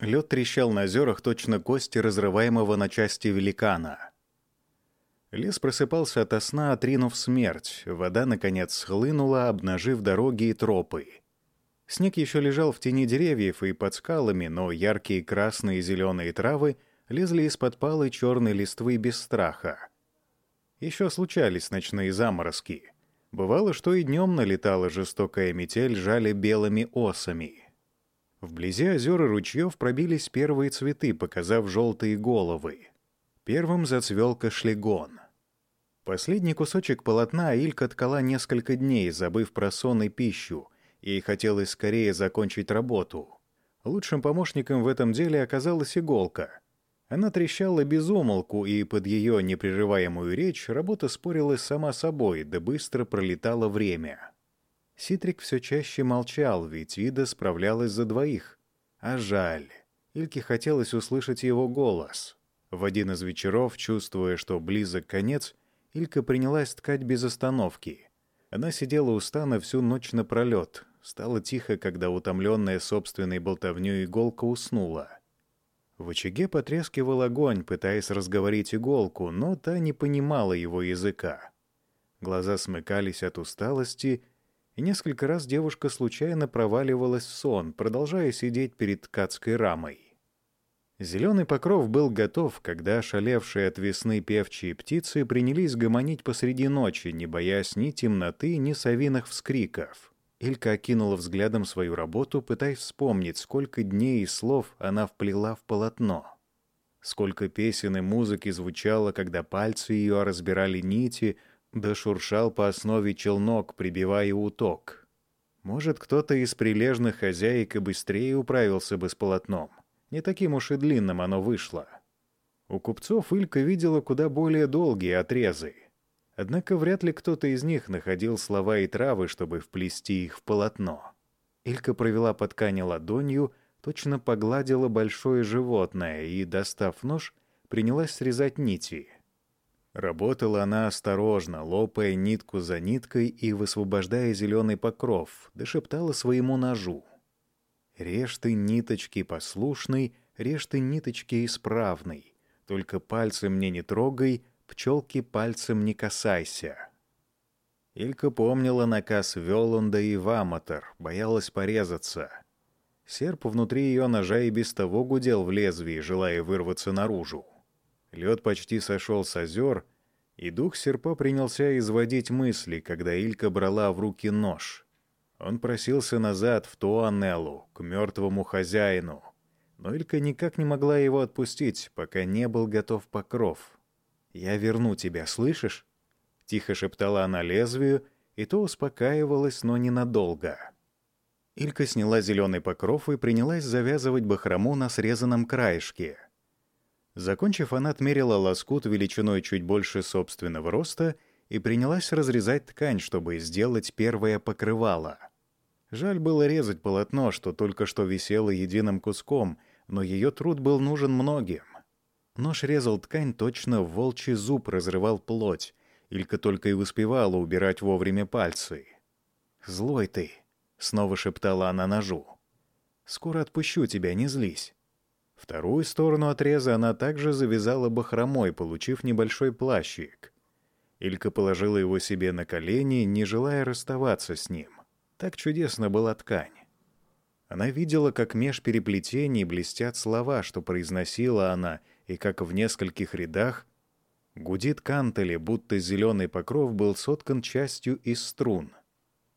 Лед трещал на озерах точно кости разрываемого на части великана. Лес просыпался ото сна, отринув смерть. Вода, наконец, схлынула, обнажив дороги и тропы. Снег еще лежал в тени деревьев и под скалами, но яркие красные и зеленые травы лезли из-под палы черной листвы без страха. Еще случались ночные заморозки. Бывало, что и днем налетала жестокая метель, жали белыми осами. Вблизи озер и ручьев пробились первые цветы, показав желтые головы. Первым зацвел кашлегон. Последний кусочек полотна Илька ткала несколько дней, забыв про сон и пищу. Ей хотелось скорее закончить работу. Лучшим помощником в этом деле оказалась иголка. Она трещала без умолку, и под ее непрерываемую речь работа спорилась сама собой, да быстро пролетало время. Ситрик все чаще молчал, ведь Ида справлялась за двоих. А жаль. Ильке хотелось услышать его голос. В один из вечеров, чувствуя, что близок конец, Илька принялась ткать без остановки. Она сидела у стана всю ночь напролет. Стало тихо, когда утомленная собственной болтовней иголка уснула. В очаге потрескивал огонь, пытаясь разговорить иголку, но та не понимала его языка. Глаза смыкались от усталости, и несколько раз девушка случайно проваливалась в сон, продолжая сидеть перед ткацкой рамой. Зеленый покров был готов, когда ошалевшие от весны певчие птицы принялись гомонить посреди ночи, не боясь ни темноты, ни совиных вскриков. Илька окинула взглядом свою работу, пытаясь вспомнить, сколько дней и слов она вплела в полотно. Сколько песен и музыки звучало, когда пальцы ее разбирали нити, да шуршал по основе челнок, прибивая уток. Может, кто-то из прилежных хозяек и быстрее управился бы с полотном. Не таким уж и длинным оно вышло. У купцов Илька видела куда более долгие отрезы. Однако вряд ли кто-то из них находил слова и травы, чтобы вплести их в полотно. Илька провела по ткани ладонью, точно погладила большое животное и, достав нож, принялась срезать нити — Работала она осторожно, лопая нитку за ниткой и высвобождая зеленый покров, дошептала своему ножу. «Режь ты ниточки послушный, режь ты ниточки исправный, только пальцем мне не трогай, пчелки пальцем не касайся». Илька помнила наказ Веланда и Вамотор, боялась порезаться. Серп внутри ее ножа и без того гудел в лезвии, желая вырваться наружу. Лед почти сошел с озер, и дух серпа принялся изводить мысли, когда Илька брала в руки нож. Он просился назад, в Туанеллу, к мертвому хозяину. Но Илька никак не могла его отпустить, пока не был готов покров. «Я верну тебя, слышишь?» Тихо шептала она лезвию, и то успокаивалась, но ненадолго. Илька сняла зеленый покров и принялась завязывать бахрому на срезанном краешке — Закончив, она отмерила лоскут величиной чуть больше собственного роста и принялась разрезать ткань, чтобы сделать первое покрывало. Жаль было резать полотно, что только что висело единым куском, но ее труд был нужен многим. Нож резал ткань точно в волчий зуб, разрывал плоть. Илька только и успевала убирать вовремя пальцы. «Злой ты!» — снова шептала она ножу. «Скоро отпущу тебя, не злись». Вторую сторону отреза она также завязала бахромой, получив небольшой плащик. Илька положила его себе на колени, не желая расставаться с ним. Так чудесно была ткань. Она видела, как меж переплетений блестят слова, что произносила она, и как в нескольких рядах гудит кантели, будто зеленый покров был соткан частью из струн.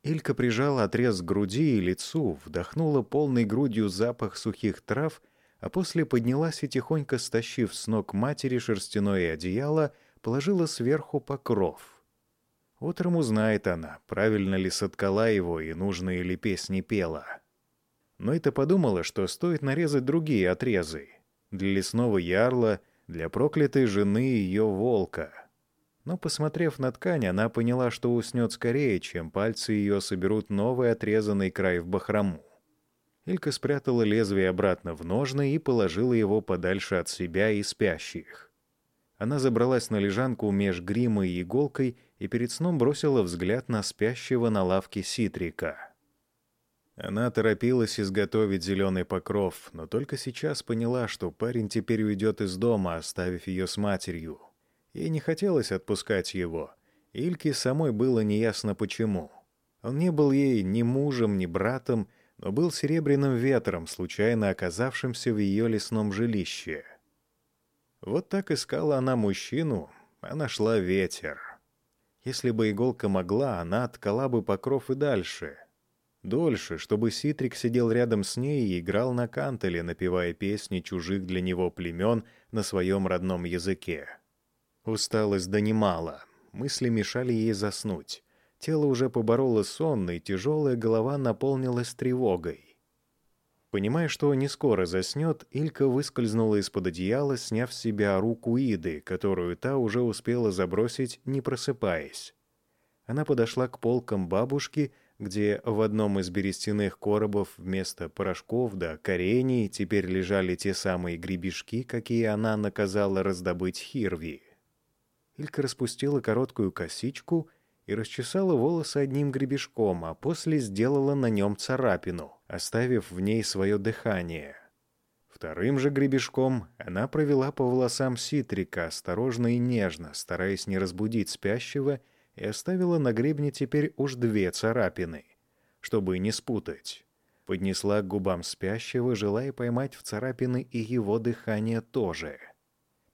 Илька прижала отрез к груди и лицу, вдохнула полной грудью запах сухих трав а после поднялась и, тихонько стащив с ног матери шерстяное одеяло, положила сверху покров. Утром узнает она, правильно ли соткала его и нужные ли песни пела. Но это подумала, что стоит нарезать другие отрезы. Для лесного ярла, для проклятой жены ее волка. Но, посмотрев на ткань, она поняла, что уснет скорее, чем пальцы ее соберут новый отрезанный край в бахрому. Илька спрятала лезвие обратно в ножны и положила его подальше от себя и спящих. Она забралась на лежанку меж гримой и иголкой и перед сном бросила взгляд на спящего на лавке Ситрика. Она торопилась изготовить зеленый покров, но только сейчас поняла, что парень теперь уйдет из дома, оставив ее с матерью. Ей не хотелось отпускать его. Ильке самой было неясно почему. Он не был ей ни мужем, ни братом, но был серебряным ветром, случайно оказавшимся в ее лесном жилище. Вот так искала она мужчину, а нашла ветер. Если бы иголка могла, она откала бы покров и дальше — Дольше, чтобы Ситрик сидел рядом с ней и играл на кантеле, напевая песни чужих для него племен на своем родном языке. Усталость донимала, мысли мешали ей заснуть. Тело уже побороло сон, и тяжелая голова наполнилась тревогой. Понимая, что не скоро заснет, Илька выскользнула из-под одеяла, сняв с себя руку Иды, которую та уже успела забросить, не просыпаясь. Она подошла к полкам бабушки где в одном из берестяных коробов вместо порошков да корений теперь лежали те самые гребешки, какие она наказала раздобыть Хирви. Илька распустила короткую косичку и расчесала волосы одним гребешком, а после сделала на нем царапину, оставив в ней свое дыхание. Вторым же гребешком она провела по волосам Ситрика осторожно и нежно, стараясь не разбудить спящего и оставила на гребне теперь уж две царапины, чтобы не спутать. Поднесла к губам спящего, желая поймать в царапины и его дыхание тоже.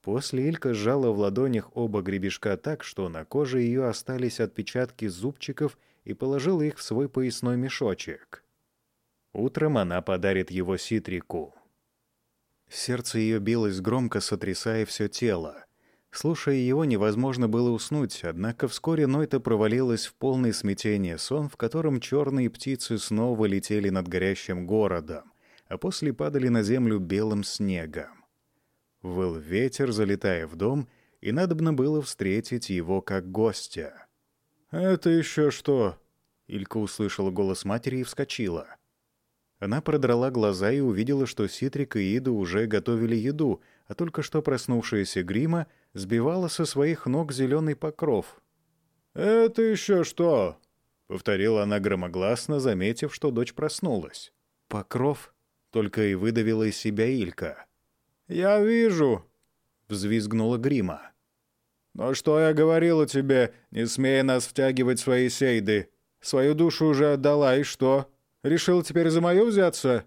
После Илька сжала в ладонях оба гребешка так, что на коже ее остались отпечатки зубчиков и положила их в свой поясной мешочек. Утром она подарит его Ситрику. Сердце ее билось громко, сотрясая все тело. Слушая его, невозможно было уснуть, однако вскоре Нойта провалилась в полное смятение сон, в котором черные птицы снова летели над горящим городом, а после падали на землю белым снегом. Выл ветер, залетая в дом, и надобно было встретить его как гостя. «Это еще что?» Илька услышала голос матери и вскочила. Она продрала глаза и увидела, что Ситрик и Ида уже готовили еду, а только что проснувшаяся Грима сбивала со своих ног зеленый покров. «Это еще что?» — повторила она громогласно, заметив, что дочь проснулась. «Покров?» — только и выдавила из себя Илька. «Я вижу!» — взвизгнула Грима. «Но что я говорила тебе, не смея нас втягивать в свои сейды? Свою душу уже отдала, и что? Решил теперь за мою взяться?»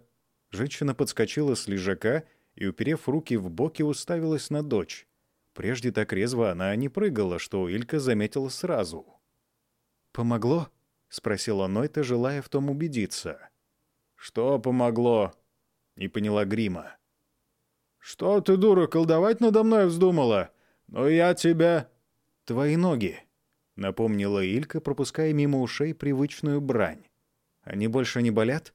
Женщина подскочила с лежака и, уперев руки в боки, уставилась на дочь. Прежде так резво она не прыгала, что Илька заметила сразу. «Помогло?» — спросила Нойта, желая в том убедиться. «Что помогло?» — не поняла Грима. «Что ты, дура, колдовать надо мной вздумала? Но я тебя...» «Твои ноги», — напомнила Илька, пропуская мимо ушей привычную брань. «Они больше не болят?»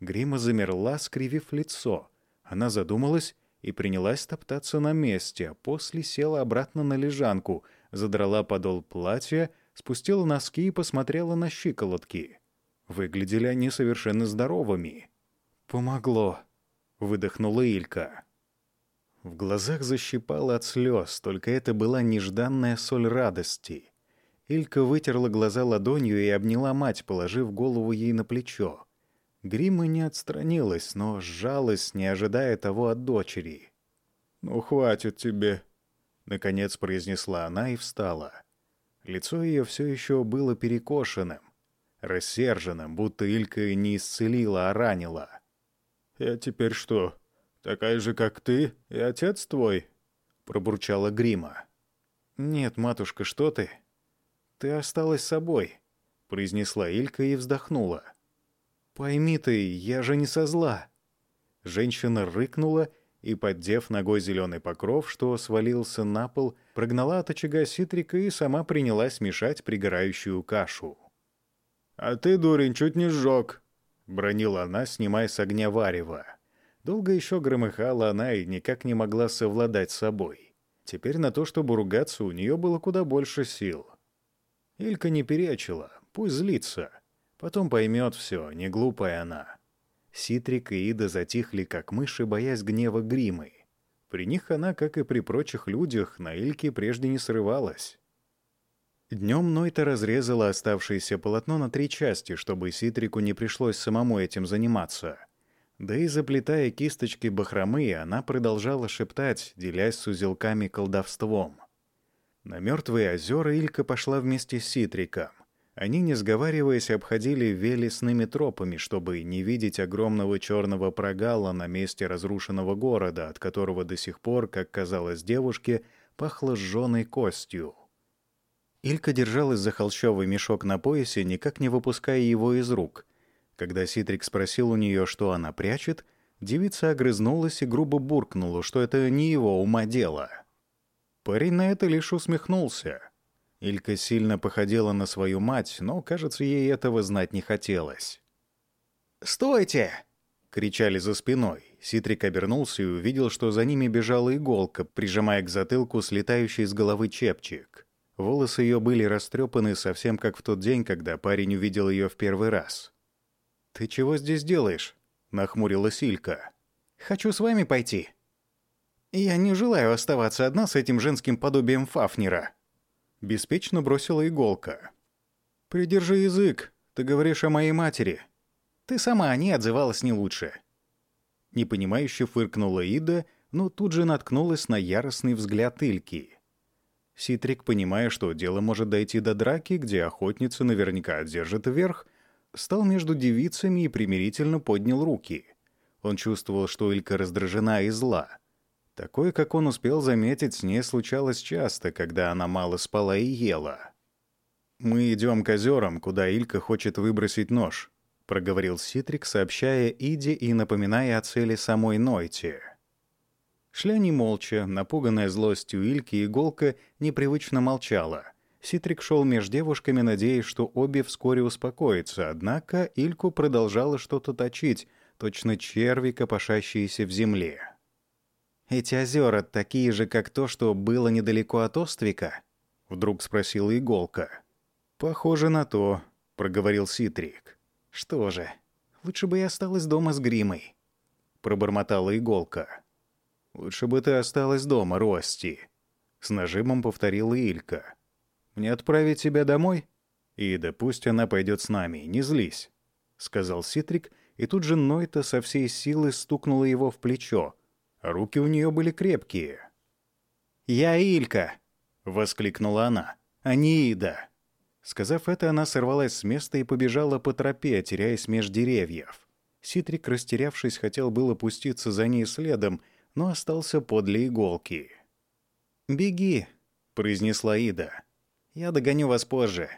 Грима замерла, скривив лицо. Она задумалась и принялась топтаться на месте, а после села обратно на лежанку, задрала подол платья, спустила носки и посмотрела на щиколотки. Выглядели они совершенно здоровыми. «Помогло», — выдохнула Илька. В глазах защипало от слез, только это была нежданная соль радости. Илька вытерла глаза ладонью и обняла мать, положив голову ей на плечо. Грима не отстранилась, но сжалась, не ожидая того от дочери. «Ну, хватит тебе», — наконец произнесла она и встала. Лицо ее все еще было перекошенным, рассерженным, будто Илька не исцелила, а ранила. «Я теперь что, такая же, как ты и отец твой?» — пробурчала Грима. «Нет, матушка, что ты? Ты осталась собой», — произнесла Илька и вздохнула. «Пойми ты, я же не со зла». Женщина рыкнула и, поддев ногой зеленый покров, что свалился на пол, прогнала от очага ситрика и сама принялась мешать пригорающую кашу. «А ты, дурень, чуть не сжег», — бронила она, снимая с огня варево. Долго еще громыхала она и никак не могла совладать с собой. Теперь на то, чтобы ругаться, у нее было куда больше сил. Илька не перечила, пусть злится — Потом поймет все, не глупая она. Ситрик и Ида затихли, как мыши, боясь гнева Гримы. При них она, как и при прочих людях, на Ильке прежде не срывалась. Днем Нойта разрезала оставшееся полотно на три части, чтобы Ситрику не пришлось самому этим заниматься. Да и заплетая кисточки бахромы, она продолжала шептать, делясь с узелками колдовством. На мертвые озера Илька пошла вместе с Ситриком. Они, не сговариваясь, обходили велесными тропами, чтобы не видеть огромного черного прогала на месте разрушенного города, от которого до сих пор, как казалось девушке, пахло сжёной костью. Илька держалась за холщовый мешок на поясе, никак не выпуская его из рук. Когда Ситрик спросил у нее, что она прячет, девица огрызнулась и грубо буркнула, что это не его ума дело. Парень на это лишь усмехнулся. Илька сильно походила на свою мать, но, кажется, ей этого знать не хотелось. «Стойте!» — кричали за спиной. Ситрик обернулся и увидел, что за ними бежала иголка, прижимая к затылку слетающий с головы чепчик. Волосы ее были растрепаны совсем как в тот день, когда парень увидел ее в первый раз. «Ты чего здесь делаешь?» — нахмурилась Илька. «Хочу с вами пойти». «Я не желаю оставаться одна с этим женским подобием Фафнера», — беспечно бросила иголка. «Придержи язык, ты говоришь о моей матери». «Ты сама о ней отзывалась не лучше». Непонимающе фыркнула Ида, но тут же наткнулась на яростный взгляд Ильки. Ситрик, понимая, что дело может дойти до драки, где охотница наверняка одержит верх, стал между девицами и примирительно поднял руки. Он чувствовал, что Илька раздражена и зла. Такое, как он успел заметить, с ней случалось часто, когда она мало спала и ела. «Мы идем к озерам, куда Илька хочет выбросить нож», — проговорил Ситрик, сообщая Иде и напоминая о цели самой Нойти. Шли они молча, напуганная злостью Ильки, иголка непривычно молчала. Ситрик шел между девушками, надеясь, что обе вскоре успокоятся, однако Ильку продолжала что-то точить, точно черви, копошащиеся в земле. «Эти озера такие же, как то, что было недалеко от Оствика?» — вдруг спросила иголка. «Похоже на то», — проговорил Ситрик. «Что же, лучше бы я осталась дома с гримой», — пробормотала иголка. «Лучше бы ты осталась дома, Рости», — с нажимом повторила Илька. «Мне отправить тебя домой?» «Ида, пусть она пойдет с нами, не злись», — сказал Ситрик, и тут же Нойта со всей силы стукнула его в плечо. Руки у нее были крепкие. «Я Илька!» — воскликнула она. «А не Ида!» Сказав это, она сорвалась с места и побежала по тропе, теряясь меж деревьев. Ситрик, растерявшись, хотел было пуститься за ней следом, но остался подле иголки. «Беги», — произнесла Ида. «Я догоню вас позже».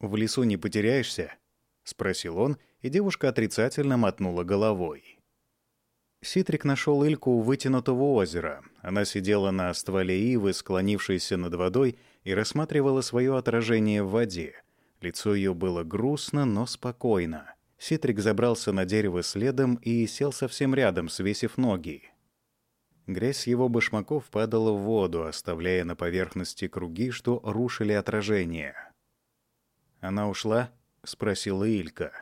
«В лесу не потеряешься?» — спросил он, и девушка отрицательно мотнула головой. Ситрик нашел Ильку у вытянутого озера. Она сидела на стволе ивы, склонившейся над водой, и рассматривала свое отражение в воде. Лицо ее было грустно, но спокойно. Ситрик забрался на дерево следом и сел совсем рядом, свесив ноги. Грязь его башмаков падала в воду, оставляя на поверхности круги, что рушили отражение. «Она ушла?» — спросила Илька.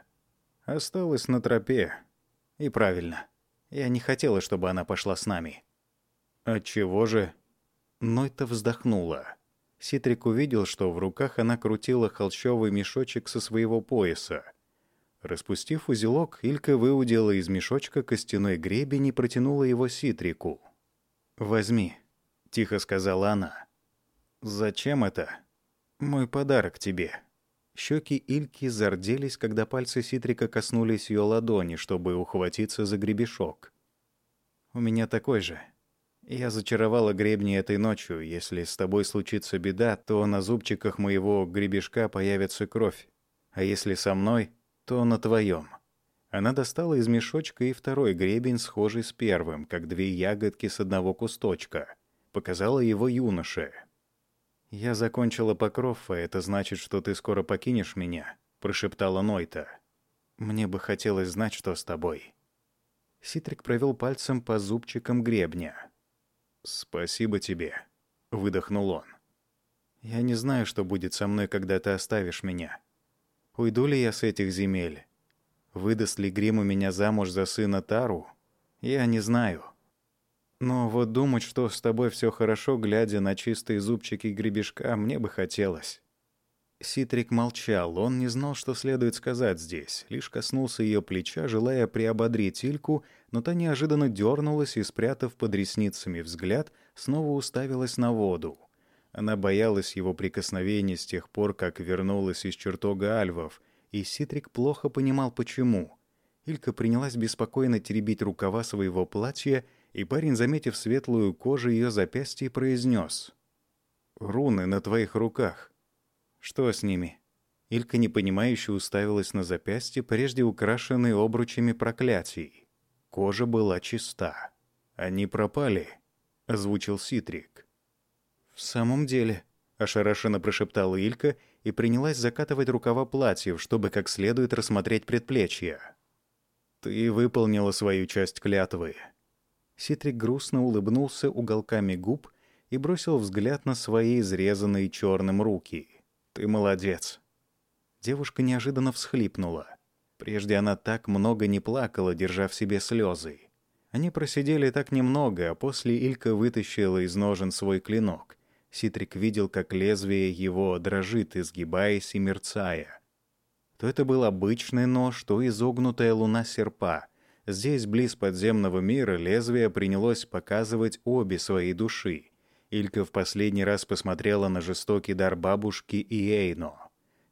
«Осталась на тропе. И правильно. Я не хотела, чтобы она пошла с нами». «Отчего же?» Нойта вздохнула. Ситрик увидел, что в руках она крутила холщовый мешочек со своего пояса. Распустив узелок, Илька выудила из мешочка костяной гребень и протянула его Ситрику. «Возьми», — тихо сказала она. «Зачем это?» «Мой подарок тебе». Щеки Ильки зарделись, когда пальцы Ситрика коснулись ее ладони, чтобы ухватиться за гребешок. «У меня такой же. Я зачаровала гребни этой ночью. Если с тобой случится беда, то на зубчиках моего гребешка появится кровь. А если со мной, то на твоем. Она достала из мешочка и второй гребень, схожий с первым, как две ягодки с одного кусточка. Показала его юноше. «Я закончила покров, а это значит, что ты скоро покинешь меня», — прошептала Нойта. «Мне бы хотелось знать, что с тобой». Ситрик провел пальцем по зубчикам гребня. «Спасибо тебе», — выдохнул он. «Я не знаю, что будет со мной, когда ты оставишь меня. Уйду ли я с этих земель? Выдаст ли Гриму меня замуж за сына Тару? Я не знаю. Но вот думать, что с тобой все хорошо, глядя на чистые зубчики гребешка, мне бы хотелось». Ситрик молчал, он не знал, что следует сказать здесь, лишь коснулся ее плеча, желая приободрить Ильку, но та неожиданно дернулась и, спрятав под ресницами взгляд, снова уставилась на воду. Она боялась его прикосновений с тех пор, как вернулась из чертога альвов, и Ситрик плохо понимал, почему. Илька принялась беспокойно теребить рукава своего платья, и парень, заметив светлую кожу ее запястья, произнес. «Руны на твоих руках». «Что с ними?» Илька непонимающе уставилась на запястье, прежде украшенные обручами проклятий. Кожа была чиста. «Они пропали», — озвучил Ситрик. «В самом деле», — ошарашенно прошептала Илька и принялась закатывать рукава платьев, чтобы как следует рассмотреть предплечья. «Ты выполнила свою часть клятвы». Ситрик грустно улыбнулся уголками губ и бросил взгляд на свои изрезанные черным руки — «Ты молодец». Девушка неожиданно всхлипнула. Прежде она так много не плакала, держа в себе слезы. Они просидели так немного, а после Илька вытащила из ножен свой клинок. Ситрик видел, как лезвие его дрожит, изгибаясь и мерцая. То это был обычный нож, то изогнутая луна серпа. Здесь, близ подземного мира, лезвие принялось показывать обе свои души. Илька в последний раз посмотрела на жестокий дар бабушки и Эйно.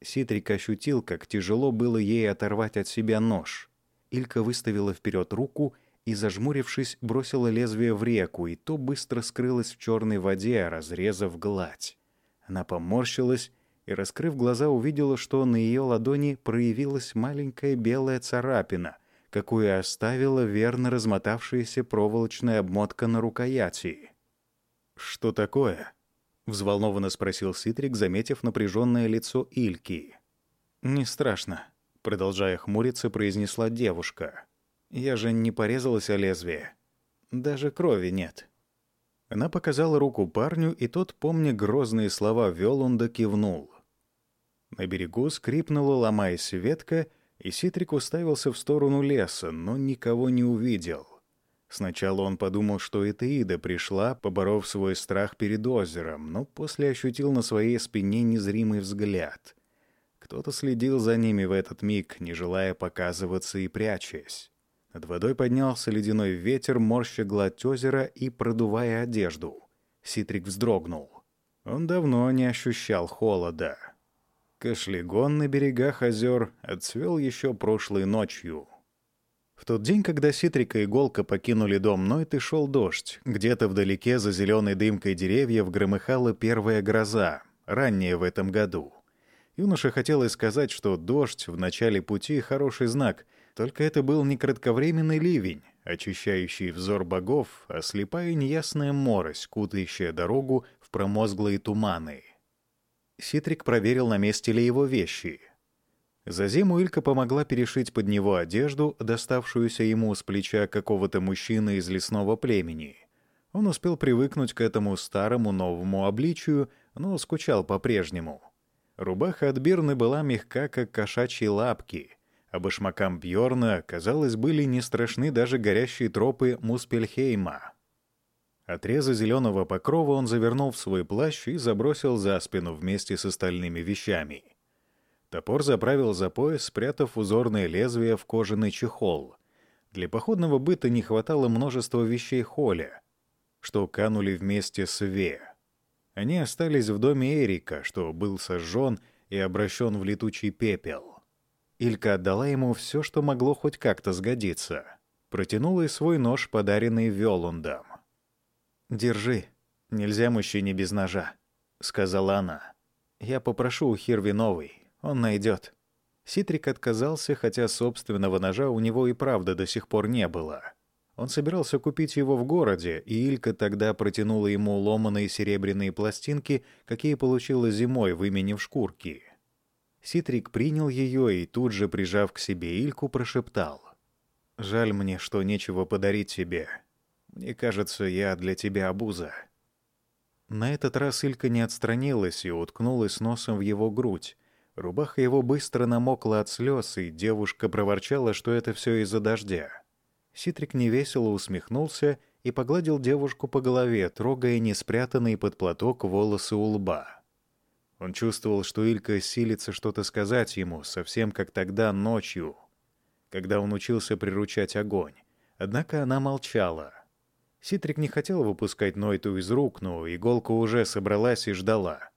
Ситрик ощутил, как тяжело было ей оторвать от себя нож. Илька выставила вперед руку и, зажмурившись, бросила лезвие в реку, и то быстро скрылось в черной воде, разрезав гладь. Она поморщилась и, раскрыв глаза, увидела, что на ее ладони проявилась маленькая белая царапина, какую оставила верно размотавшаяся проволочная обмотка на рукояти. «Что такое?» — взволнованно спросил Ситрик, заметив напряженное лицо Ильки. «Не страшно», — продолжая хмуриться, произнесла девушка. «Я же не порезалась о лезвие. Даже крови нет». Она показала руку парню, и тот, помня грозные слова Велунда, кивнул. На берегу скрипнула, ломаясь ветка, и Ситрик уставился в сторону леса, но никого не увидел. Сначала он подумал, что это Ида пришла, поборов свой страх перед озером, но после ощутил на своей спине незримый взгляд. Кто-то следил за ними в этот миг, не желая показываться и прячась. Над водой поднялся ледяной ветер, морща гладь озера и продувая одежду. Ситрик вздрогнул. Он давно не ощущал холода. Кашлегон на берегах озер отцвел еще прошлой ночью — в тот день, когда Ситрика и Голка покинули дом Нойт, и шел дождь. Где-то вдалеке за зеленой дымкой деревьев громыхала первая гроза, ранняя в этом году. Юноша хотел сказать, что дождь в начале пути — хороший знак, только это был не кратковременный ливень, очищающий взор богов, а слепая неясная морось, кутающая дорогу в промозглые туманы. Ситрик проверил, на месте ли его вещи — за зиму Илька помогла перешить под него одежду, доставшуюся ему с плеча какого-то мужчины из лесного племени. Он успел привыкнуть к этому старому новому обличию, но скучал по-прежнему. Рубаха от Бирны была мягка, как кошачьи лапки, а башмакам Бьорна, казалось, были не страшны даже горящие тропы Муспельхейма. Отрезы зеленого покрова он завернул в свой плащ и забросил за спину вместе с остальными вещами — Топор заправил за пояс, спрятав узорное лезвие в кожаный чехол. Для походного быта не хватало множества вещей Холя, что канули вместе с Ве. Они остались в доме Эрика, что был сожжен и обращен в летучий пепел. Илька отдала ему все, что могло хоть как-то сгодиться. Протянула и свой нож, подаренный Велундом. «Держи. Нельзя мужчине без ножа», — сказала она. «Я попрошу у Хирви новый. Он найдет. Ситрик отказался, хотя собственного ножа у него и правда до сих пор не было. Он собирался купить его в городе, и Илька тогда протянула ему ломаные серебряные пластинки, какие получила зимой, выменив шкурки. Ситрик принял ее и тут же, прижав к себе Ильку, прошептал. «Жаль мне, что нечего подарить тебе. Мне кажется, я для тебя обуза». На этот раз Илька не отстранилась и уткнулась носом в его грудь, Рубаха его быстро намокла от слез, и девушка проворчала, что это все из-за дождя. Ситрик невесело усмехнулся и погладил девушку по голове, трогая неспрятанные под платок волосы у лба. Он чувствовал, что Илька силится что-то сказать ему, совсем как тогда ночью, когда он учился приручать огонь. Однако она молчала. Ситрик не хотел выпускать Нойту из рук, но иголка уже собралась и ждала.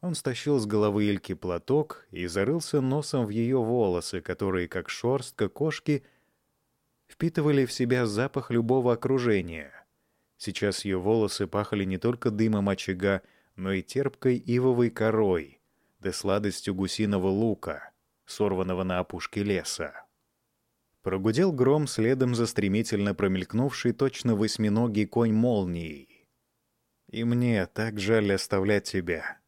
Он стащил с головы Ильки платок и зарылся носом в ее волосы, которые, как шорстка кошки, впитывали в себя запах любого окружения. Сейчас ее волосы пахли не только дымом очага, но и терпкой ивовой корой, да сладостью гусиного лука, сорванного на опушке леса. Прогудел гром следом за стремительно промелькнувший точно восьминогий конь молнией. «И мне так жаль оставлять тебя.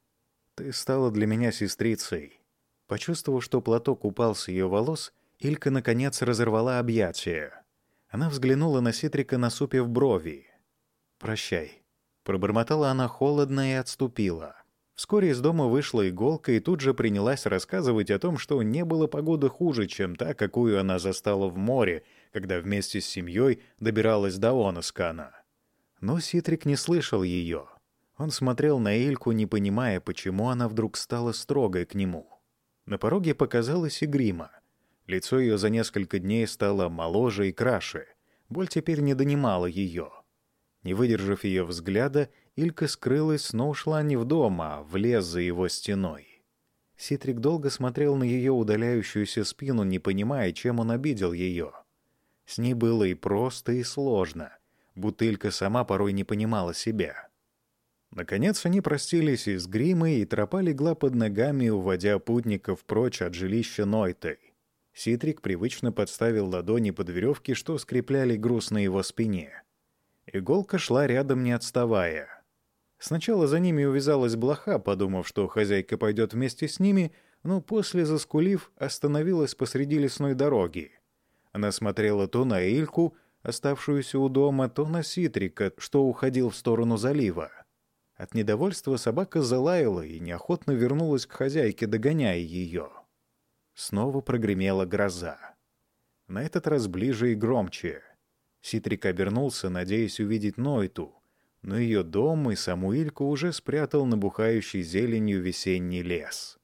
Ты стала для меня сестрицей». Почувствовав, что платок упал с ее волос, Илька, наконец, разорвала объятия. Она взглянула на Ситрика, насупив брови. «Прощай». Пробормотала она холодно и отступила. Вскоре из дома вышла иголка и тут же принялась рассказывать о том, что не было погоды хуже, чем та, какую она застала в море, когда вместе с семьей добиралась до Оноскана. Но Ситрик не слышал ее. Он смотрел на Ильку, не понимая, почему она вдруг стала строгой к нему. На пороге показалась и грима. Лицо ее за несколько дней стало моложе и краше. Боль теперь не донимала ее. Не выдержав ее взгляда, Илька скрылась, но ушла не в дом, а в лес за его стеной. Ситрик долго смотрел на ее удаляющуюся спину, не понимая, чем он обидел ее. С ней было и просто, и сложно. Бутылька сама порой не понимала себя. Наконец они простились и с гримой, и тропа легла под ногами, уводя путников прочь от жилища Нойтой. Ситрик привычно подставил ладони под веревки, что скрепляли груз на его спине. Иголка шла рядом, не отставая. Сначала за ними увязалась блоха, подумав, что хозяйка пойдет вместе с ними, но после, заскулив, остановилась посреди лесной дороги. Она смотрела то на Ильку, оставшуюся у дома, то на Ситрика, что уходил в сторону залива. От недовольства собака залаяла и неохотно вернулась к хозяйке, догоняя ее. Снова прогремела гроза. На этот раз ближе и громче. Ситрик обернулся, надеясь увидеть Нойту, но ее дом и саму Ильку уже спрятал набухающий зеленью весенний лес.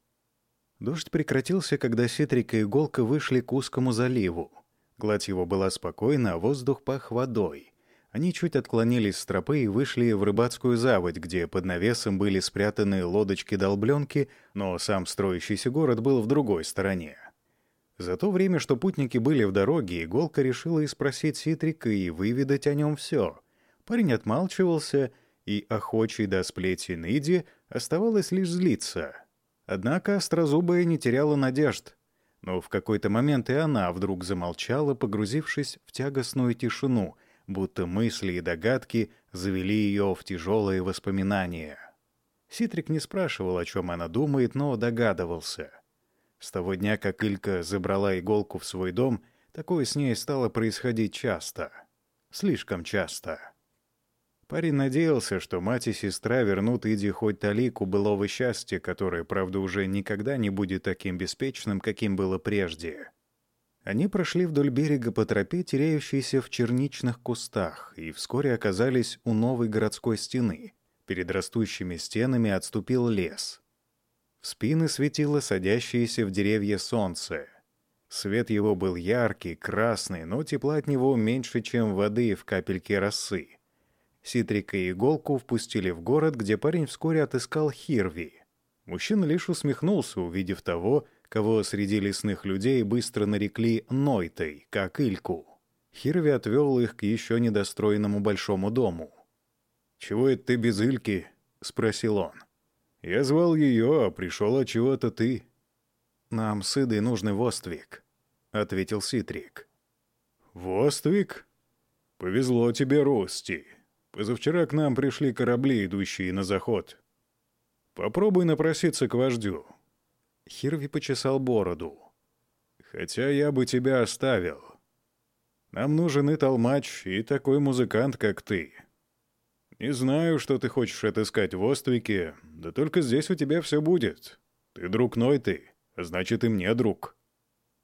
Дождь прекратился, когда Ситрик и Иголка вышли к узкому заливу. Гладь его была спокойна, а воздух пах водой. Они чуть отклонились с тропы и вышли в рыбацкую заводь, где под навесом были спрятаны лодочки-долбленки, но сам строящийся город был в другой стороне. За то время, что путники были в дороге, Иголка решила и спросить Ситрика и выведать о нем все. Парень отмалчивался, и охочий до сплетен Иди оставалось лишь злиться. Однако острозубая не теряла надежд. Но в какой-то момент и она вдруг замолчала, погрузившись в тягостную тишину — будто мысли и догадки завели ее в тяжелые воспоминания. Ситрик не спрашивал, о чем она думает, но догадывался. С того дня, как Илька забрала иголку в свой дом, такое с ней стало происходить часто. Слишком часто. Парень надеялся, что мать и сестра вернут Иди хоть талику былого счастья, которое, правда, уже никогда не будет таким беспечным, каким было прежде. Они прошли вдоль берега по тропе, теряющейся в черничных кустах, и вскоре оказались у новой городской стены. Перед растущими стенами отступил лес. В спины светило садящееся в деревья солнце. Свет его был яркий, красный, но тепла от него меньше, чем воды в капельке росы. Ситрика и Иголку впустили в город, где парень вскоре отыскал Хирви. Мужчина лишь усмехнулся, увидев того, кого среди лесных людей быстро нарекли Нойтой, как Ильку. Хирви отвел их к еще недостроенному большому дому. «Чего это ты без Ильки?» — спросил он. «Я звал ее, а пришел от чего-то ты». «Нам с Идой нужный Воствик», — ответил Ситрик. «Воствик? Повезло тебе, Рости. Позавчера к нам пришли корабли, идущие на заход. Попробуй напроситься к вождю. Хирви почесал бороду. «Хотя я бы тебя оставил. Нам нужен и толмач, и такой музыкант, как ты. Не знаю, что ты хочешь отыскать в Оствике, да только здесь у тебя все будет. Ты друг Ной ты, значит, и мне друг».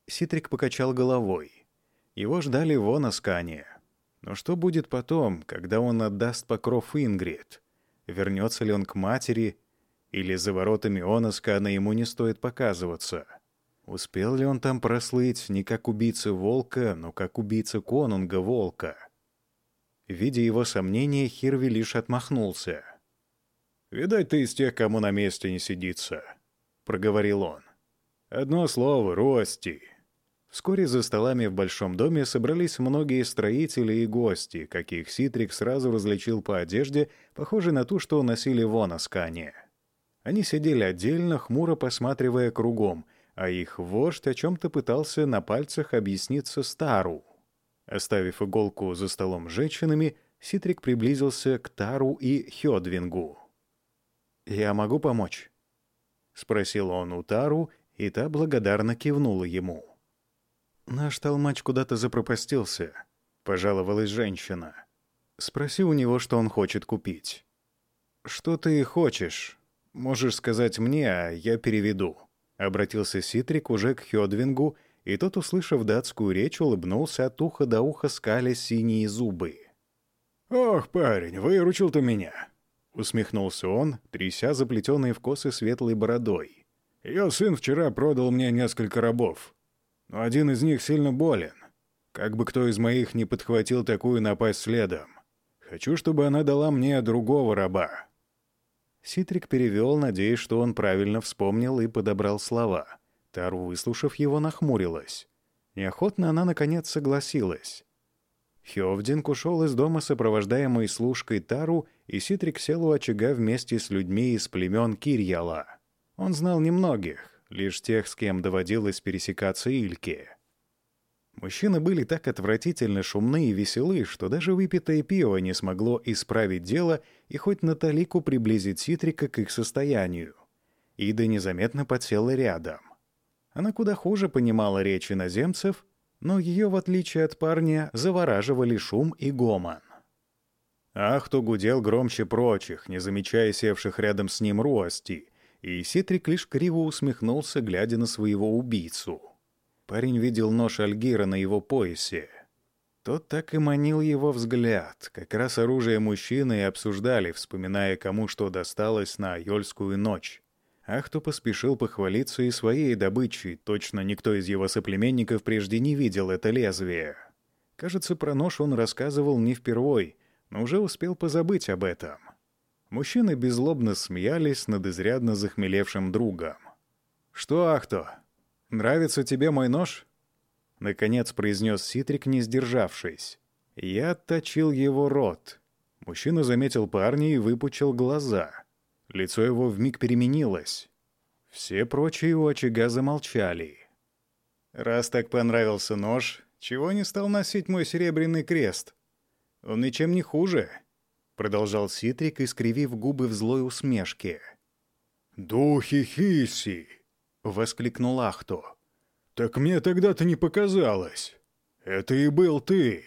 Ситрик покачал головой. Его ждали вон Аскания. Но что будет потом, когда он отдаст покров Ингрид? Вернется ли он к матери, или за воротами Оноскана ему не стоит показываться? Успел ли он там прослыть не как убийца волка, но как убийца конунга волка? Видя его сомнения, Хирви лишь отмахнулся. «Видать, ты из тех, кому на месте не сидится», — проговорил он. «Одно слово — Рости». Вскоре за столами в большом доме собрались многие строители и гости, каких Ситрик сразу различил по одежде, похожей на ту, что носили в Оноскане. Они сидели отдельно, хмуро посматривая кругом — а их вождь о чем-то пытался на пальцах объясниться Стару. Оставив иголку за столом с женщинами, Ситрик приблизился к Тару и Хёдвингу. «Я могу помочь?» — спросил он у Тару, и та благодарно кивнула ему. «Наш толмач куда-то запропастился», — пожаловалась женщина. «Спроси у него, что он хочет купить». «Что ты хочешь? Можешь сказать мне, а я переведу». Обратился Ситрик уже к Хёдвингу, и тот, услышав датскую речь, улыбнулся от уха до уха скаля синие зубы. «Ох, парень, выручил ты меня!» — усмехнулся он, тряся заплетенные в косы светлой бородой. «Ее сын вчера продал мне несколько рабов, но один из них сильно болен. Как бы кто из моих не подхватил такую напасть следом. Хочу, чтобы она дала мне другого раба. Ситрик перевел, надеясь, что он правильно вспомнил и подобрал слова. Тару, выслушав его, нахмурилась. Неохотно она, наконец, согласилась. Хёвдинг ушел из дома, сопровождаемый служкой Тару, и Ситрик сел у очага вместе с людьми из племен Кирьяла. Он знал немногих, лишь тех, с кем доводилось пересекаться Ильке. Мужчины были так отвратительно шумны и веселы, что даже выпитое пиво не смогло исправить дело и хоть на талику приблизить Ситрика к их состоянию. Ида незаметно подсела рядом. Она куда хуже понимала речь иноземцев, но ее, в отличие от парня, завораживали шум и гомон. Ах, то гудел громче прочих, не замечая севших рядом с ним Руасти, и Ситрик лишь криво усмехнулся, глядя на своего убийцу. Парень видел нож Альгира на его поясе. Тот так и манил его взгляд. Как раз оружие мужчины и обсуждали, вспоминая, кому что досталось на Йольскую ночь. А кто поспешил похвалиться и своей добычей, точно никто из его соплеменников прежде не видел это лезвие. Кажется, про нож он рассказывал не впервой, но уже успел позабыть об этом. Мужчины беззлобно смеялись над изрядно захмелевшим другом. «Что, Ахто, «Нравится тебе мой нож?» Наконец произнес Ситрик, не сдержавшись. Я отточил его рот. Мужчина заметил парня и выпучил глаза. Лицо его вмиг переменилось. Все прочие у очага замолчали. «Раз так понравился нож, чего не стал носить мой серебряный крест? Он ничем не хуже», — продолжал Ситрик, искривив губы в злой усмешке. «Духи Хиси!» — воскликнул Ахто. «Так мне тогда-то не показалось. Это и был ты».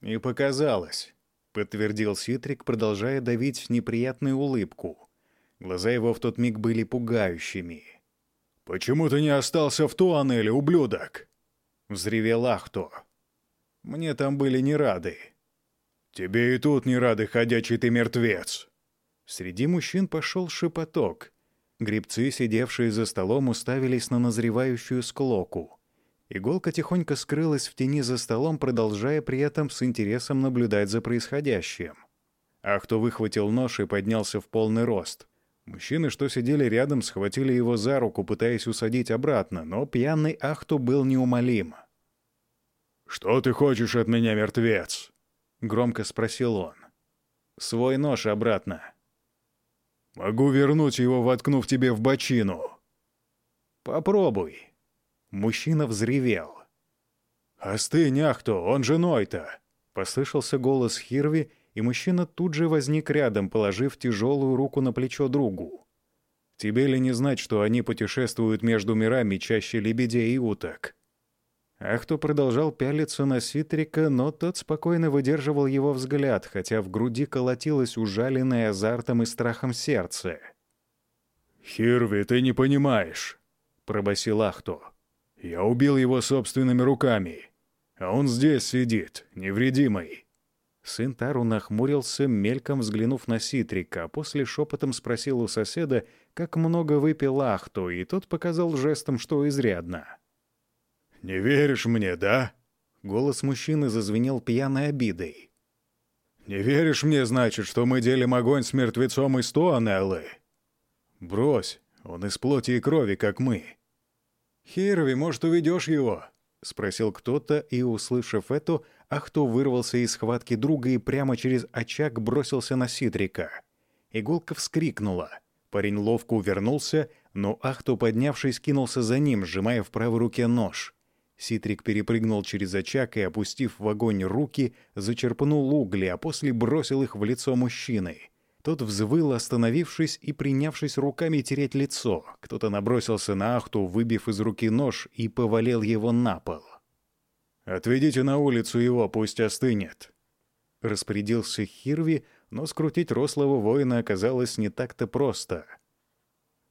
«Не показалось», — подтвердил Ситрик, продолжая давить неприятную улыбку. Глаза его в тот миг были пугающими. «Почему ты не остался в Туанеле, ублюдок?» — взревел Ахто. «Мне там были не рады». «Тебе и тут не рады, ходячий ты мертвец!» Среди мужчин пошел шепоток — Грибцы, сидевшие за столом, уставились на назревающую склоку. Иголка тихонько скрылась в тени за столом, продолжая при этом с интересом наблюдать за происходящим. А кто выхватил нож и поднялся в полный рост. Мужчины, что сидели рядом, схватили его за руку, пытаясь усадить обратно, но пьяный Ахту был неумолим. «Что ты хочешь от меня, мертвец?» — громко спросил он. «Свой нож обратно», Могу вернуть его, воткнув тебе в бочину. Попробуй. Мужчина взревел. «Остынь, Ахто, он женой-то!» Послышался голос Хирви, и мужчина тут же возник рядом, положив тяжелую руку на плечо другу. «Тебе ли не знать, что они путешествуют между мирами чаще лебедей и уток?» А кто продолжал пялиться на Ситрика, но тот спокойно выдерживал его взгляд, хотя в груди колотилось ужаленное азартом и страхом сердце. «Хирви, ты не понимаешь», — пробасил Ахто. «Я убил его собственными руками. А он здесь сидит, невредимый». Сын Тару нахмурился, мельком взглянув на Ситрика, а после шепотом спросил у соседа, как много выпил Ахту, и тот показал жестом, что изрядно. «Не веришь мне, да?» Голос мужчины зазвенел пьяной обидой. «Не веришь мне, значит, что мы делим огонь с мертвецом из Туанеллы? Брось, он из плоти и крови, как мы. Хирви, может, уведешь его?» — спросил кто-то, и, услышав это, Ахто вырвался из схватки друга и прямо через очаг бросился на Ситрика. Иголка вскрикнула. Парень ловко увернулся, но Ахто, поднявшись, кинулся за ним, сжимая в правой руке нож. Ситрик перепрыгнул через очаг и, опустив в огонь руки, зачерпнул угли, а после бросил их в лицо мужчины. Тот взвыл, остановившись и принявшись руками тереть лицо. Кто-то набросился на Ахту, выбив из руки нож, и повалил его на пол. «Отведите на улицу его, пусть остынет», — распорядился Хирви, но скрутить рослого воина оказалось не так-то просто —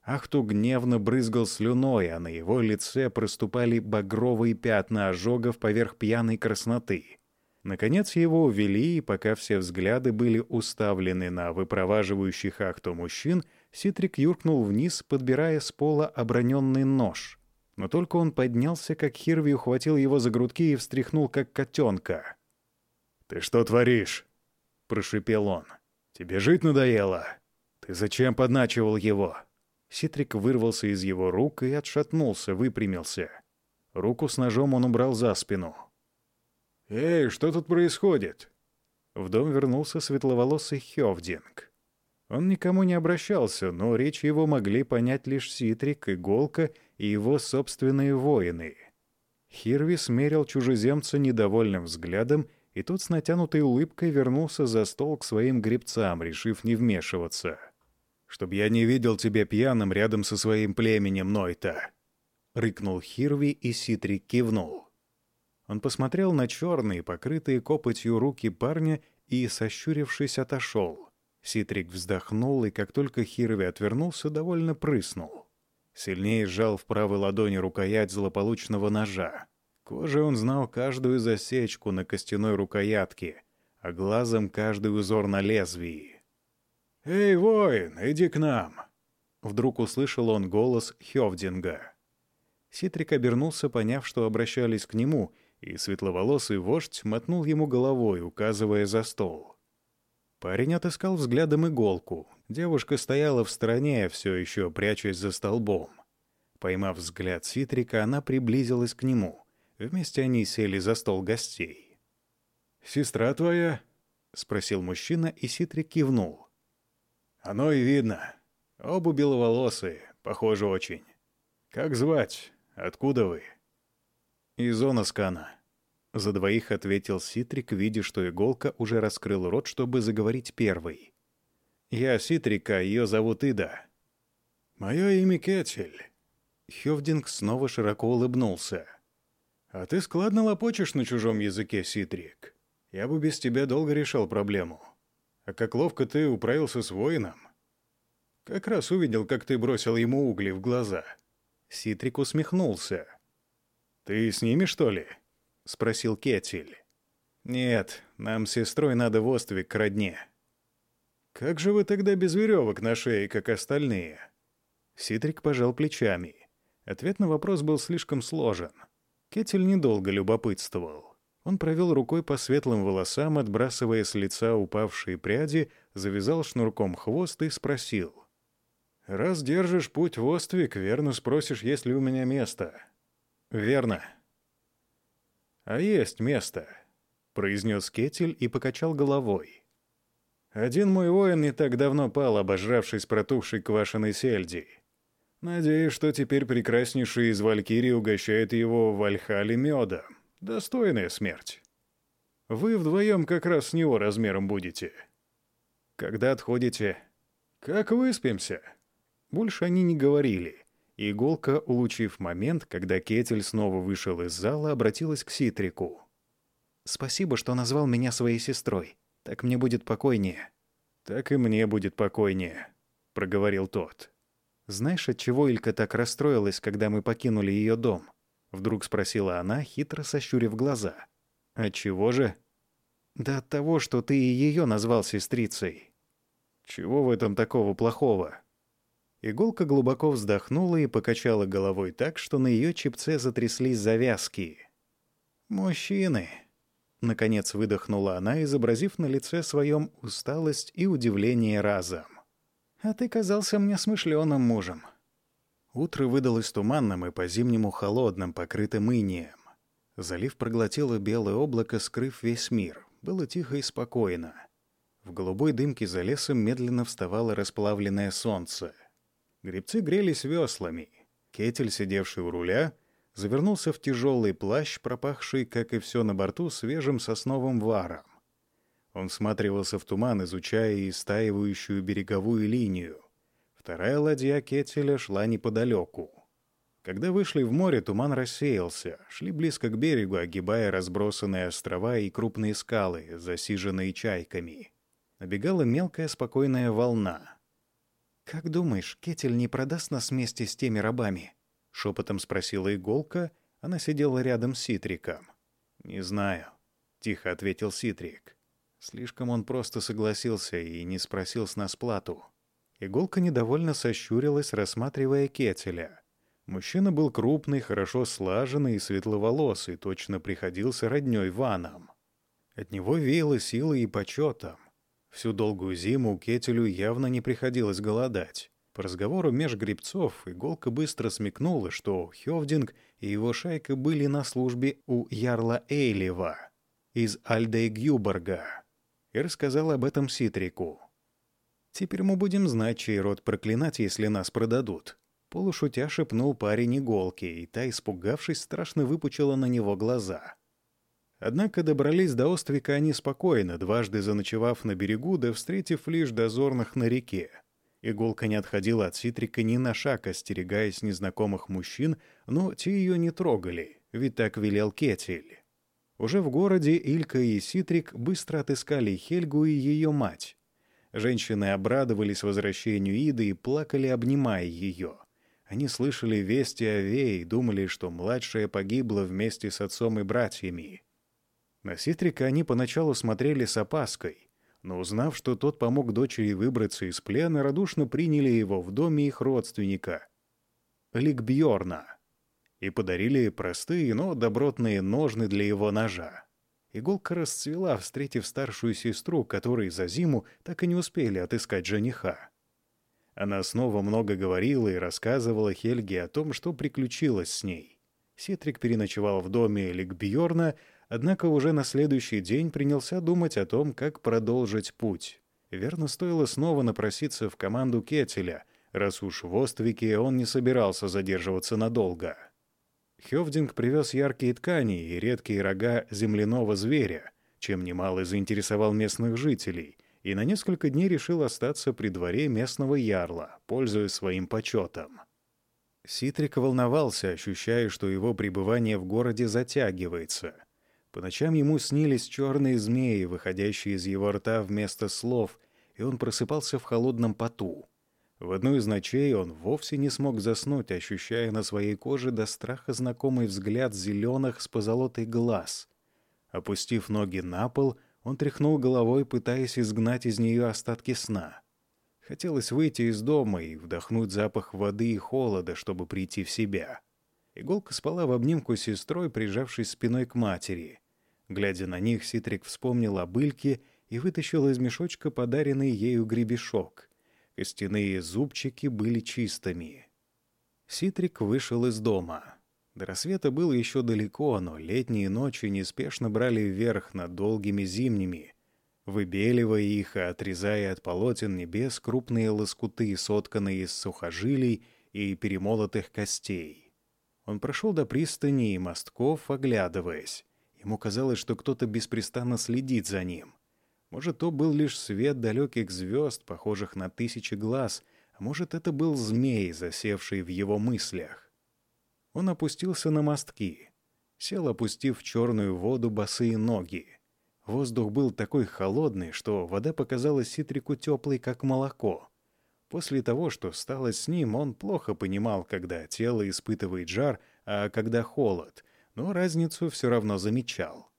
Ахту гневно брызгал слюной, а на его лице проступали багровые пятна ожогов поверх пьяной красноты. Наконец его увели, и пока все взгляды были уставлены на выпроваживающих Ахту мужчин, Ситрик юркнул вниз, подбирая с пола оброненный нож. Но только он поднялся, как Хирви ухватил его за грудки и встряхнул, как котенка. «Ты что творишь?» — прошипел он. «Тебе жить надоело? Ты зачем подначивал его?» Ситрик вырвался из его рук и отшатнулся, выпрямился. Руку с ножом он убрал за спину. «Эй, что тут происходит?» В дом вернулся светловолосый Хёвдинг. Он никому не обращался, но речь его могли понять лишь Ситрик, Иголка и его собственные воины. Хирви смерил чужеземца недовольным взглядом, и тот с натянутой улыбкой вернулся за стол к своим гребцам, решив не вмешиваться чтобы я не видел тебя пьяным рядом со своим племенем Нойта!» — рыкнул Хирви, и Ситри кивнул. Он посмотрел на черные, покрытые копотью руки парня и, сощурившись, отошел. Ситрик вздохнул, и как только Хирви отвернулся, довольно прыснул. Сильнее сжал в правой ладони рукоять злополучного ножа. Кожей он знал каждую засечку на костяной рукоятке, а глазом каждый узор на лезвии. «Эй, воин, иди к нам!» Вдруг услышал он голос Хёвдинга. Ситрик обернулся, поняв, что обращались к нему, и светловолосый вождь мотнул ему головой, указывая за стол. Парень отыскал взглядом иголку. Девушка стояла в стороне, все еще прячась за столбом. Поймав взгляд Ситрика, она приблизилась к нему. Вместе они сели за стол гостей. «Сестра твоя?» — спросил мужчина, и Ситрик кивнул. Оно и видно. Оба беловолосые, похоже очень. Как звать? Откуда вы? Из Онаскана. За двоих ответил Ситрик, видя, что иголка уже раскрыл рот, чтобы заговорить первой. Я Ситрика, ее зовут Ида. Мое имя Кетель. Хевдинг снова широко улыбнулся. «А ты складно лопочешь на чужом языке, Ситрик. Я бы без тебя долго решал проблему». А как ловко ты управился с воином. Как раз увидел, как ты бросил ему угли в глаза. Ситрик усмехнулся. «Ты с ними, что ли?» — спросил Кетель. «Нет, нам с сестрой надо в Оствик к родне». «Как же вы тогда без веревок на шее, как остальные?» Ситрик пожал плечами. Ответ на вопрос был слишком сложен. Кетель недолго любопытствовал. Он провел рукой по светлым волосам, отбрасывая с лица упавшие пряди, завязал шнурком хвост и спросил. «Раз держишь путь в Оствик, верно спросишь, есть ли у меня место?» «Верно». «А есть место», — произнес Кетель и покачал головой. «Один мой воин не так давно пал, обожравшись протухшей квашеной сельди. Надеюсь, что теперь прекраснейший из Валькирии угощает его в Альхале медом. Достойная смерть. Вы вдвоем как раз с него размером будете. Когда отходите? Как выспимся? Больше они не говорили. Иголка, улучив момент, когда Кетель снова вышел из зала, обратилась к Ситрику. «Спасибо, что назвал меня своей сестрой. Так мне будет покойнее». «Так и мне будет покойнее», — проговорил тот. «Знаешь, от чего Илька так расстроилась, когда мы покинули ее дом?» Вдруг спросила она, хитро сощурив глаза. «А чего же?» «Да от того, что ты и ее назвал сестрицей». «Чего в этом такого плохого?» Иголка глубоко вздохнула и покачала головой так, что на ее чепце затряслись завязки. «Мужчины!» Наконец выдохнула она, изобразив на лице своем усталость и удивление разом. «А ты казался мне смышленым мужем». Утро выдалось туманным и по-зимнему холодным, покрытым инием. Залив проглотило белое облако, скрыв весь мир. Было тихо и спокойно. В голубой дымке за лесом медленно вставало расплавленное солнце. Гребцы грелись веслами. Кетель, сидевший у руля, завернулся в тяжелый плащ, пропахший, как и все на борту, свежим сосновым варом. Он всматривался в туман, изучая истаивающую береговую линию. Вторая ладья Кетеля шла неподалеку. Когда вышли в море, туман рассеялся, шли близко к берегу, огибая разбросанные острова и крупные скалы, засиженные чайками. Набегала мелкая спокойная волна. «Как думаешь, Кетель не продаст нас вместе с теми рабами?» — шепотом спросила Иголка. Она сидела рядом с Ситриком. «Не знаю», — тихо ответил Ситрик. Слишком он просто согласился и не спросил с нас плату. Иголка недовольно сощурилась, рассматривая Кетеля. Мужчина был крупный, хорошо слаженный и светловолосый, точно приходился роднёй Ваном. От него веяло силой и почетом. Всю долгую зиму Кетелю явно не приходилось голодать. По разговору меж грибцов Иголка быстро смекнула, что Хёвдинг и его шайка были на службе у Ярла Эйлева из Альдейгюборга и рассказала об этом Ситрику. «Теперь мы будем знать, чей род проклинать, если нас продадут», полушутя шепнул парень Иголке, и та, испугавшись, страшно выпучила на него глаза. Однако добрались до Оствика они спокойно, дважды заночевав на берегу, да встретив лишь дозорных на реке. Иголка не отходила от Ситрика ни на шаг, остерегаясь незнакомых мужчин, но те ее не трогали, ведь так велел Кетель. Уже в городе Илька и Ситрик быстро отыскали Хельгу и ее мать. Женщины обрадовались возвращению Иды и плакали, обнимая ее. Они слышали вести о Вее и думали, что младшая погибла вместе с отцом и братьями. На Ситрика они поначалу смотрели с опаской — но узнав, что тот помог дочери выбраться из плена, радушно приняли его в доме их родственника, Ликбьорна, и подарили простые, но добротные ножны для его ножа. Иголка расцвела, встретив старшую сестру, которой за зиму так и не успели отыскать жениха. Она снова много говорила и рассказывала Хельге о том, что приключилось с ней. Сетрик переночевал в доме Ликбьорна, Однако уже на следующий день принялся думать о том, как продолжить путь. Верно, стоило снова напроситься в команду Кетеля, раз уж в Оствике он не собирался задерживаться надолго. Хёвдинг привез яркие ткани и редкие рога земляного зверя, чем немало заинтересовал местных жителей, и на несколько дней решил остаться при дворе местного ярла, пользуясь своим почетом. Ситрик волновался, ощущая, что его пребывание в городе затягивается — по ночам ему снились черные змеи, выходящие из его рта вместо слов, и он просыпался в холодном поту. В одну из ночей он вовсе не смог заснуть, ощущая на своей коже до страха знакомый взгляд зеленых с позолотой глаз. Опустив ноги на пол, он тряхнул головой, пытаясь изгнать из нее остатки сна. Хотелось выйти из дома и вдохнуть запах воды и холода, чтобы прийти в себя. Иголка спала в обнимку с сестрой, прижавшись спиной к матери. Глядя на них, Ситрик вспомнил об Ильке и вытащил из мешочка подаренный ею гребешок. Костяные зубчики были чистыми. Ситрик вышел из дома. До рассвета было еще далеко, но летние ночи неспешно брали вверх над долгими зимними, выбеливая их и отрезая от полотен небес крупные лоскуты, сотканные из сухожилий и перемолотых костей. Он прошел до пристани и мостков, оглядываясь. Ему казалось, что кто-то беспрестанно следит за ним. Может, то был лишь свет далеких звезд, похожих на тысячи глаз, а может, это был змей, засевший в его мыслях. Он опустился на мостки, сел, опустив в черную воду босые ноги. Воздух был такой холодный, что вода показалась Ситрику теплой, как молоко. После того, что стало с ним, он плохо понимал, когда тело испытывает жар, а когда холод — но разницу все равно замечал.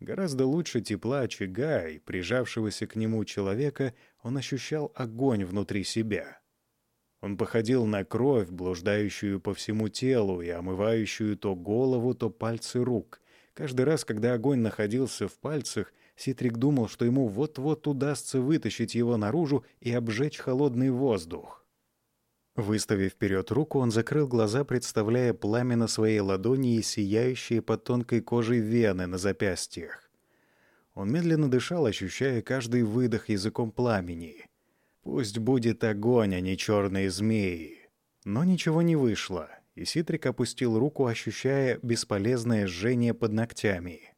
Гораздо лучше тепла очага и прижавшегося к нему человека он ощущал огонь внутри себя. Он походил на кровь, блуждающую по всему телу и омывающую то голову, то пальцы рук. Каждый раз, когда огонь находился в пальцах, Ситрик думал, что ему вот-вот удастся вытащить его наружу и обжечь холодный воздух. Выставив вперед руку, он закрыл глаза, представляя пламя на своей ладони и сияющие под тонкой кожей вены на запястьях. Он медленно дышал, ощущая каждый выдох языком пламени. Пусть будет огонь, а не черные змеи. Но ничего не вышло, и Ситрик опустил руку, ощущая бесполезное жжение под ногтями.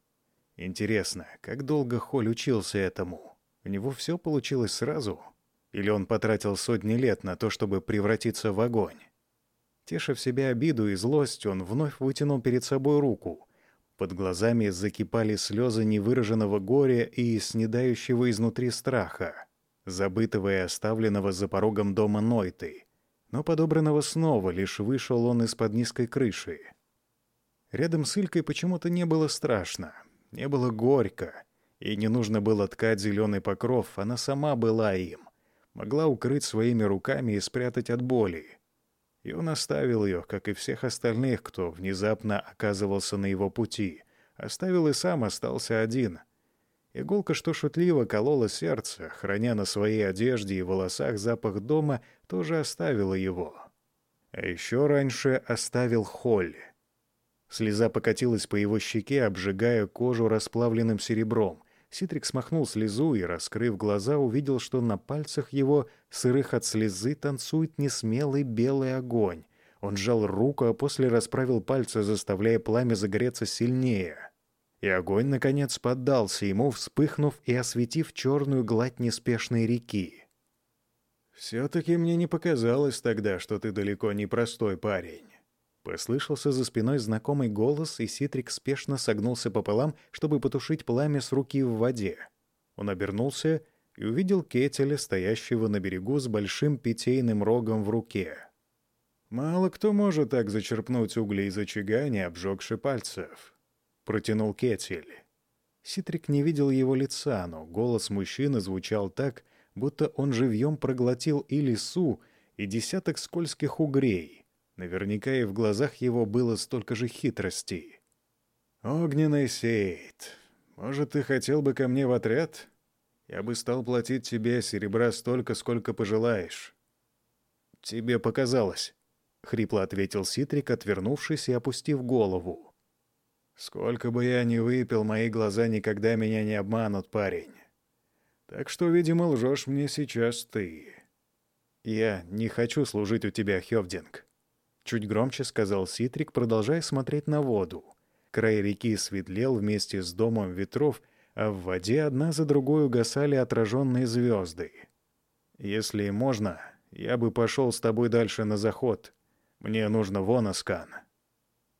Интересно, как долго Холь учился этому? У него все получилось сразу — или он потратил сотни лет на то, чтобы превратиться в огонь? Теша в себе обиду и злость, он вновь вытянул перед собой руку. Под глазами закипали слезы невыраженного горя и снедающего изнутри страха, забытого и оставленного за порогом дома Нойты. Но подобранного снова, лишь вышел он из-под низкой крыши. Рядом с Илькой почему-то не было страшно, не было горько, и не нужно было ткать зеленый покров, она сама была им могла укрыть своими руками и спрятать от боли. И он оставил ее, как и всех остальных, кто внезапно оказывался на его пути. Оставил и сам остался один. Иголка, что шутливо колола сердце, храня на своей одежде и волосах запах дома, тоже оставила его. А еще раньше оставил Холли. Слеза покатилась по его щеке, обжигая кожу расплавленным серебром. Ситрик смахнул слезу и, раскрыв глаза, увидел, что на пальцах его, сырых от слезы, танцует несмелый белый огонь. Он сжал руку, а после расправил пальцы, заставляя пламя загореться сильнее. И огонь, наконец, поддался ему, вспыхнув и осветив черную гладь неспешной реки. «Все-таки мне не показалось тогда, что ты далеко не простой парень». Послышался за спиной знакомый голос, и Ситрик спешно согнулся пополам, чтобы потушить пламя с руки в воде. Он обернулся и увидел Кетеля, стоящего на берегу с большим питейным рогом в руке. «Мало кто может так зачерпнуть угли из очага, не обжегши пальцев», — протянул Кетель. Ситрик не видел его лица, но голос мужчины звучал так, будто он живьем проглотил и лису, и десяток скользких угрей — Наверняка и в глазах его было столько же хитростей. «Огненный сейт, может, ты хотел бы ко мне в отряд? Я бы стал платить тебе серебра столько, сколько пожелаешь». «Тебе показалось», — хрипло ответил Ситрик, отвернувшись и опустив голову. «Сколько бы я ни выпил, мои глаза никогда меня не обманут, парень. Так что, видимо, лжешь мне сейчас ты. Я не хочу служить у тебя, Хевдинг. Чуть громче сказал Ситрик, продолжая смотреть на воду. Край реки светлел вместе с домом ветров, а в воде одна за другой угасали отраженные звезды. «Если можно, я бы пошел с тобой дальше на заход. Мне нужно вон Аскан».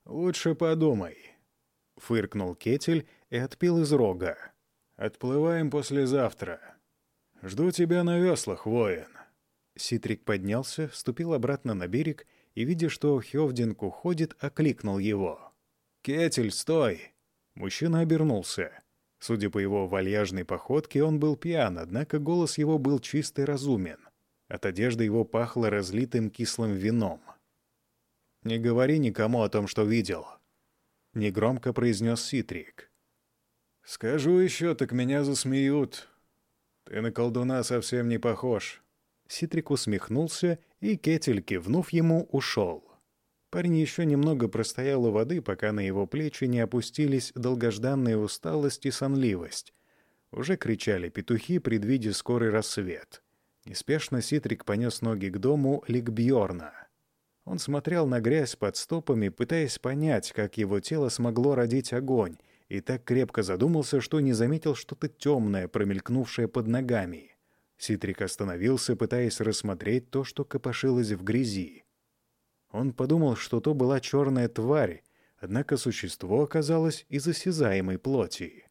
«Лучше подумай», — фыркнул Кетель и отпил из рога. «Отплываем послезавтра. Жду тебя на веслах, воин». Ситрик поднялся, ступил обратно на берег и, видя, что Хевдинг уходит, окликнул его. «Кетель, стой!» Мужчина обернулся. Судя по его вальяжной походке, он был пьян, однако голос его был чист и разумен. От одежды его пахло разлитым кислым вином. «Не говори никому о том, что видел», — негромко произнес Ситрик. «Скажу еще, так меня засмеют. Ты на колдуна совсем не похож». Ситрик усмехнулся и Кетель, кивнув ему, ушел. Парень еще немного простоял у воды, пока на его плечи не опустились долгожданная усталость и сонливость. Уже кричали петухи, предвидя скорый рассвет. Неспешно Ситрик понес ноги к дому Ликбьорна. Он смотрел на грязь под стопами, пытаясь понять, как его тело смогло родить огонь, и так крепко задумался, что не заметил что-то темное, промелькнувшее под ногами — Ситрик остановился, пытаясь рассмотреть то, что копошилось в грязи. Он подумал, что то была черная тварь, однако существо оказалось из осязаемой плоти.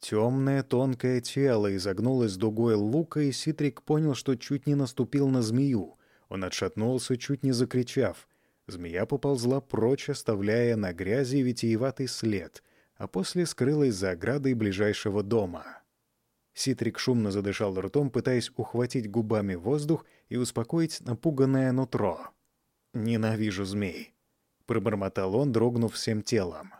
Темное тонкое тело изогнулось дугой лука, и Ситрик понял, что чуть не наступил на змею. Он отшатнулся, чуть не закричав. Змея поползла прочь, оставляя на грязи витиеватый след, а после скрылась за оградой ближайшего дома. Ситрик шумно задышал ртом, пытаясь ухватить губами воздух и успокоить напуганное нутро. «Ненавижу змей», — пробормотал он, дрогнув всем телом.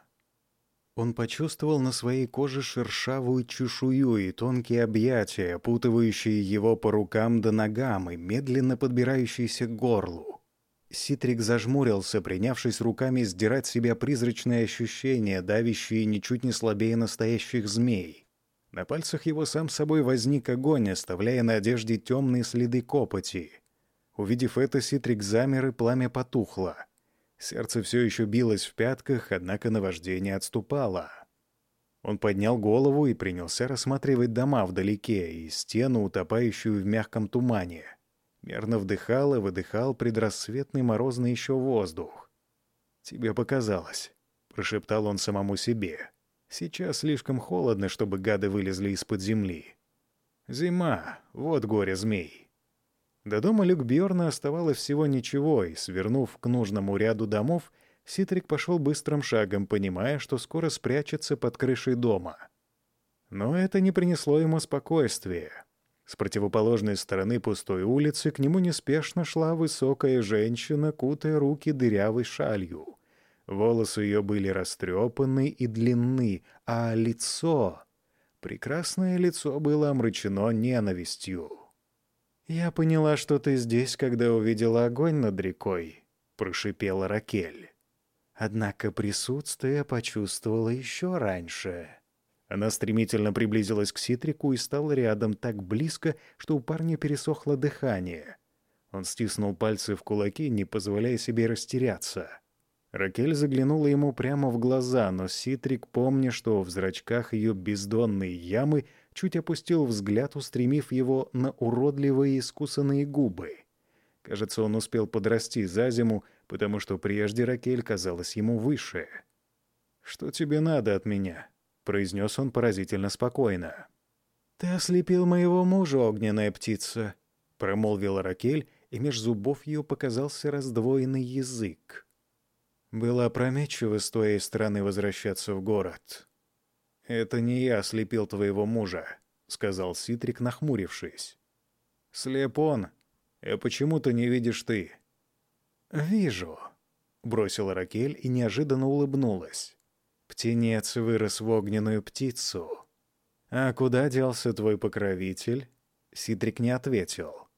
Он почувствовал на своей коже шершавую чешую и тонкие объятия, опутывающие его по рукам до ногам и медленно подбирающиеся к горлу. Ситрик зажмурился, принявшись руками сдирать себя призрачные ощущения, давящие ничуть не слабее настоящих змей. На пальцах его сам собой возник огонь, оставляя на одежде темные следы копоти. Увидев это, Ситрик замер, и пламя потухло — Сердце все еще билось в пятках, однако наваждение отступало. Он поднял голову и принялся рассматривать дома вдалеке и стену, утопающую в мягком тумане. Мерно вдыхал и выдыхал предрассветный морозный еще воздух. «Тебе показалось», — прошептал он самому себе. «Сейчас слишком холодно, чтобы гады вылезли из-под земли. Зима, вот горе змей». До дома Люкбьорна оставалось всего ничего, и, свернув к нужному ряду домов, Ситрик пошел быстрым шагом, понимая, что скоро спрячется под крышей дома. Но это не принесло ему спокойствия. С противоположной стороны пустой улицы к нему неспешно шла высокая женщина, кутая руки дырявой шалью. Волосы ее были растрепаны и длинны, а лицо... Прекрасное лицо было омрачено ненавистью. «Я поняла, что ты здесь, когда увидела огонь над рекой», — прошипела Ракель. Однако присутствие почувствовала еще раньше. Она стремительно приблизилась к Ситрику и стала рядом так близко, что у парня пересохло дыхание. Он стиснул пальцы в кулаки, не позволяя себе растеряться. Ракель заглянула ему прямо в глаза, но Ситрик, помня, что в зрачках ее бездонные ямы, чуть опустил взгляд, устремив его на уродливые искусанные губы. Кажется, он успел подрасти за зиму, потому что прежде Ракель казалась ему выше. «Что тебе надо от меня?» — произнес он поразительно спокойно. «Ты ослепил моего мужа, огненная птица», — промолвила Ракель, и меж зубов ее показался раздвоенный язык. «Было опрометчиво с твоей стороны возвращаться в город. «Это не я ослепил твоего мужа», — сказал Ситрик, нахмурившись. «Слеп он, а почему-то не видишь ты». «Вижу», — бросила Ракель и неожиданно улыбнулась. «Птенец вырос в огненную птицу». «А куда делся твой покровитель?» Ситрик не ответил.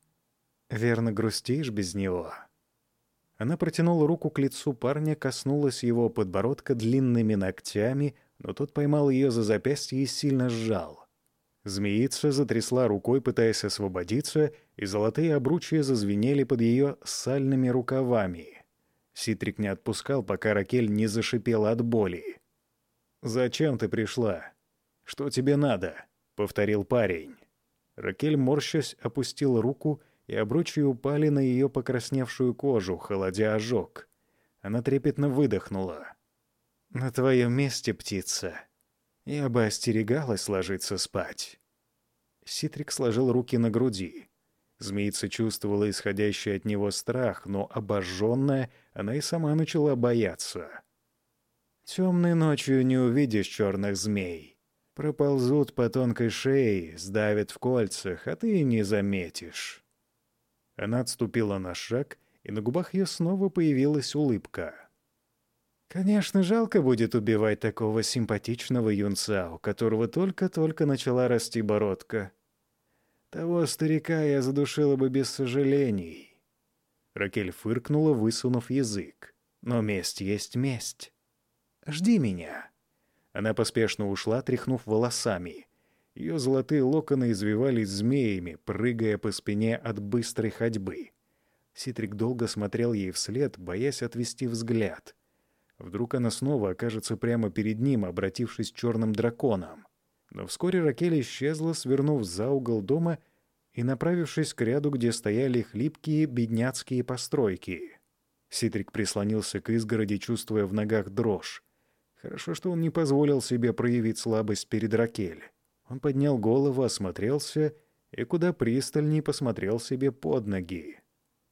«Верно грустишь без него?» Она протянула руку к лицу парня, коснулась его подбородка длинными ногтями, но тот поймал ее за запястье и сильно сжал. Змеица затрясла рукой, пытаясь освободиться, и золотые обручья зазвенели под ее сальными рукавами. Ситрик не отпускал, пока Ракель не зашипела от боли. «Зачем ты пришла? Что тебе надо?» — повторил парень. Ракель, морщась, опустила руку, и обручья упали на ее покрасневшую кожу, холодя ожог. Она трепетно выдохнула. На твоем месте, птица, я бы остерегалась ложиться спать. Ситрик сложил руки на груди. Змеица чувствовала исходящий от него страх, но обожженная, она и сама начала бояться. Темной ночью не увидишь черных змей. Проползут по тонкой шее, сдавят в кольцах, а ты и не заметишь. Она отступила на шаг, и на губах ее снова появилась улыбка. Конечно, жалко будет убивать такого симпатичного юнца, у которого только-только начала расти бородка. Того старика я задушила бы без сожалений. Ракель фыркнула, высунув язык. Но месть есть месть. Жди меня. Она поспешно ушла, тряхнув волосами. Ее золотые локоны извивались змеями, прыгая по спине от быстрой ходьбы. Ситрик долго смотрел ей вслед, боясь отвести взгляд — Вдруг она снова окажется прямо перед ним, обратившись черным драконом. Но вскоре Ракель исчезла, свернув за угол дома и направившись к ряду, где стояли хлипкие бедняцкие постройки. Ситрик прислонился к изгороди, чувствуя в ногах дрожь. Хорошо, что он не позволил себе проявить слабость перед Ракель. Он поднял голову, осмотрелся и куда пристальней посмотрел себе под ноги.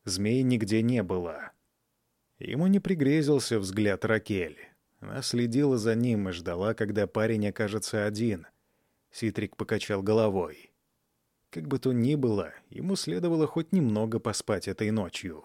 Змей нигде не было. Ему не пригрезился взгляд Ракель. Она следила за ним и ждала, когда парень окажется один. Ситрик покачал головой. Как бы то ни было, ему следовало хоть немного поспать этой ночью.